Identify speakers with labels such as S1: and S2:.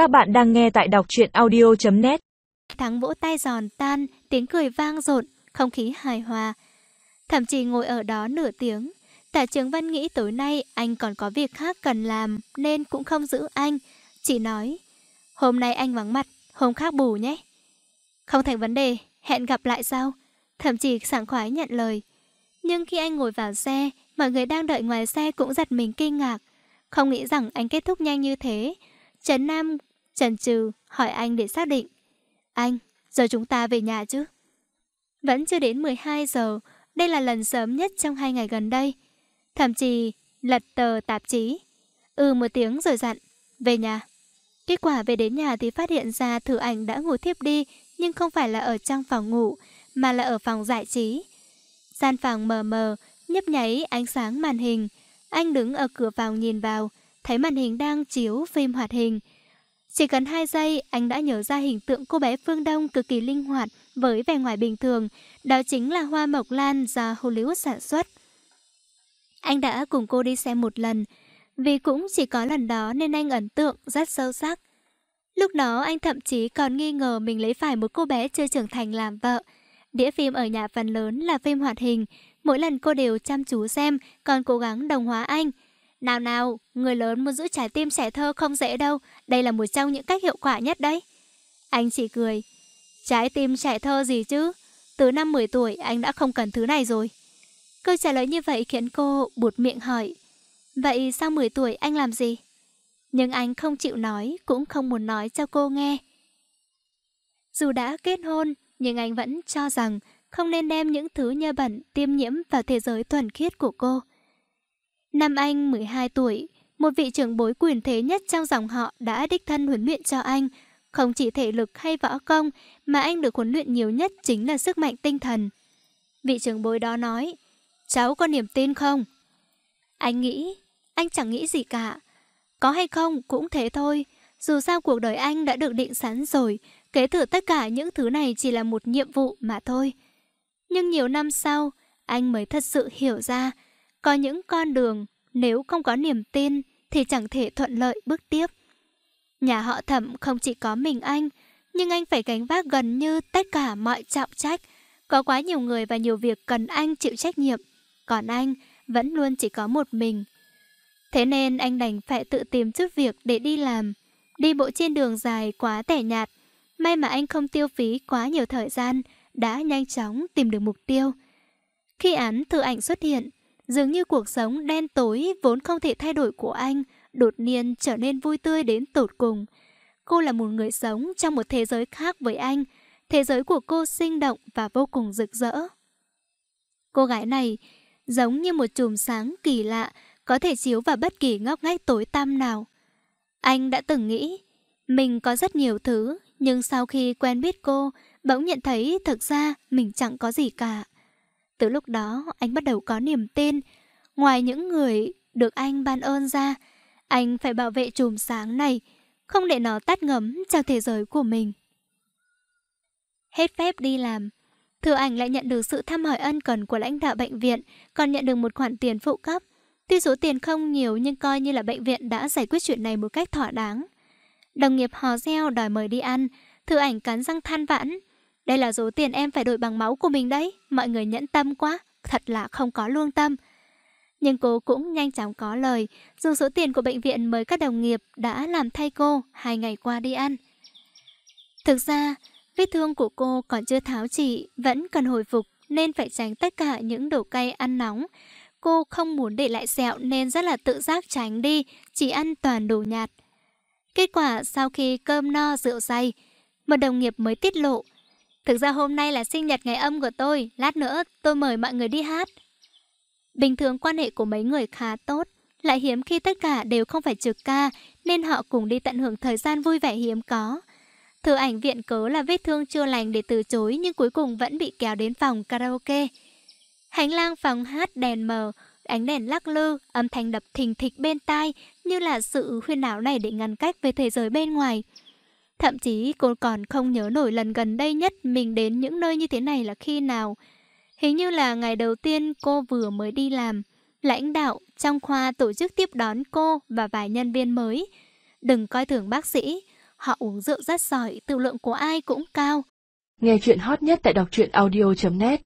S1: Các bạn đang nghe tại đọc truyện audio.net
S2: Thắng vỗ tay giòn tan, tiếng cười vang rộn, không khí hài hòa. Thậm chí ngồi ở đó nửa tiếng. Tạ Trường Văn nghĩ tối nay anh còn có việc khác cần làm nên cũng không giữ anh. Chỉ nói, hôm nay anh vắng mặt, hôm khác bù nhé. Không thành vấn đề, hẹn gặp lại sau. Thậm chí sảng khoái nhận lời. Nhưng khi anh ngồi vào xe, mọi người đang đợi ngoài xe cũng giật mình kinh ngạc. Không nghĩ rằng anh kết thúc nhanh như thế. Trấn Nam Trần Trừ hỏi anh để xác định. Anh, giờ chúng ta về nhà chứ? Vẫn chưa đến 12 giờ, đây là lần sớm nhất trong hai ngày gần đây. Thậm chí lật tờ tạp chí. Ừ một tiếng rồi dặn, về nhà. Kết quả về đến nhà thì phát hiện ra thử ảnh đã ngủ thiếp đi, nhưng không phải là ở trong phòng ngủ, mà là ở phòng giải trí. Gian phòng mờ mờ, nhấp nháy ánh sáng màn hình. Anh đứng ở cửa phòng nhìn vào, thấy màn hình đang chiếu phim hoạt hình. Chỉ cần 2 giây, anh đã nhớ ra hình tượng cô bé Phương Đông cực kỳ linh hoạt với vẻ ngoài bình thường. Đó chính là Hoa Mộc Lan do Hollywood sản xuất. Anh đã cùng cô đi xem một lần, vì cũng chỉ có lần đó nên anh ấn tượng rất sâu sắc. Lúc đó anh thậm chí còn nghi ngờ mình lấy phải một cô bé chưa trưởng thành làm vợ. Đĩa phim ở nhà phần lớn là phim hoạt hình, mỗi lần cô đều chăm chú xem, còn cố gắng đồng hóa anh. Nào nào, người lớn muốn giữ trái tim trẻ thơ không dễ đâu, đây là một trong những cách hiệu quả nhất đấy. Anh chỉ cười. Trái tim trẻ thơ gì chứ? Từ năm 10 tuổi anh đã không cần thứ này rồi. Câu trả lời như vậy khiến cô buột miệng hỏi. Vậy sau 10 tuổi anh làm gì? Nhưng anh không chịu nói, cũng không muốn nói cho cô nghe. Dù đã kết hôn, nhưng anh vẫn cho rằng không nên đem những thứ nhơ bẩn tiêm nhiễm vào thế giới thuần khiết của cô. Nam anh 12 tuổi, một vị trưởng bối quyền thế nhất trong dòng họ đã đích thân huấn luyện cho anh. Không chỉ thể lực hay võ công, mà anh được huấn luyện nhiều nhất chính là sức mạnh tinh thần. Vị trưởng bối đó nói, cháu có niềm tin không? Anh nghĩ, anh chẳng nghĩ gì cả. Có hay không cũng thế thôi. Dù sao cuộc đời anh đã được định sẵn rồi, kế thừa tất cả những thứ này chỉ là một nhiệm vụ mà thôi. Nhưng nhiều năm sau, anh mới thật sự hiểu ra, có những con đường, nếu không có niềm tin thì chẳng thể thuận lợi bước tiếp. Nhà họ thẩm không chỉ có mình anh, nhưng anh phải gánh vác gần như tất cả mọi trọng trách. Có quá nhiều người và nhiều việc cần anh chịu trách nhiệm, còn anh vẫn luôn chỉ có một mình. Thế nên anh đành phải tự tìm chút việc để đi làm. Đi bộ trên đường dài quá tẻ nhạt, may mà anh không tiêu phí quá nhiều thời gian, đã nhanh chóng tìm được mục tiêu. Khi án thư ảnh xuất hiện, Dường như cuộc sống đen tối vốn không thể thay đổi của anh, đột nhiên trở nên vui tươi đến tột cùng. Cô là một người sống trong một thế giới khác với anh. Thế giới của cô sinh động và vô cùng rực rỡ. Cô gái này giống như một chùm sáng kỳ lạ, có thể chiếu vào bất kỳ ngóc ngách tối tăm nào. Anh đã từng nghĩ, mình có rất nhiều thứ, nhưng sau khi quen biết cô, bỗng nhận thấy thực ra mình chẳng có gì cả. Từ lúc đó, anh bắt đầu có niềm tin. Ngoài những người được anh ban ơn ra, Anh phải bảo vệ chùm sáng này, Không để nó tắt ngấm trong thế giới của mình. Hết phép đi làm Thừa ảnh lại nhận được sự thăm hỏi ân cần của lãnh đạo bệnh viện, Còn nhận được một khoản tiền phụ cấp. Tuy số tiền không nhiều nhưng coi như là bệnh viện đã giải quyết chuyện này một cách thỏa đáng. Đồng nghiệp hò reo đòi mời đi ăn Thừa ảnh cắn răng than vãn đây là số tiền em phải đổi bằng máu của mình đấy. Mọi người nhẫn tâm quá, thật là không có lương tâm. Nhưng cô cũng nhanh chóng có lời, dùng số tiền của bệnh viện mới các đồng nghiệp đã làm thay cô hai ngày qua đi ăn. Thực ra, vết thương của cô còn chưa tháo chỉ, vẫn cần hồi phục nên phải tránh tất cả những đồ cay ăn nóng. Cô không muốn để lại sẹo nên rất là tự giác tránh đi, chỉ ăn toàn đồ nhạt. Kết quả sau khi cơm no rượu say, một đồng nghiệp mới tiết lộ Thực ra hôm nay là sinh nhật ngày âm của tôi, lát nữa tôi mời mọi người đi hát. Bình thường quan hệ của mấy người khá tốt, lại hiếm khi tất cả đều không phải trực ca, nên họ cùng đi tận hưởng thời gian vui vẻ hiếm có. Thừa ảnh viện cớ là vết thương chưa lành để từ chối nhưng cuối cùng vẫn bị kéo đến phòng karaoke. Hành lang phòng hát đèn mờ, ánh đèn lắc lư, âm thanh đập thình thịch bên tai như là sự khuyên não này để ngăn cách với thế giới bên ngoài. Thậm chí cô còn không nhớ nổi lần gần đây nhất mình đến những nơi như thế này là khi nào. Hình như là ngày đầu tiên cô vừa mới đi làm. Lãnh đạo trong khoa tổ chức tiếp đón cô và vài nhân viên mới. Đừng coi thường bác sĩ. Họ uống rượu rất giỏi, tự lượng của ai cũng cao.
S3: Nghe chuyện hot nhất tại đọc truyện audio.net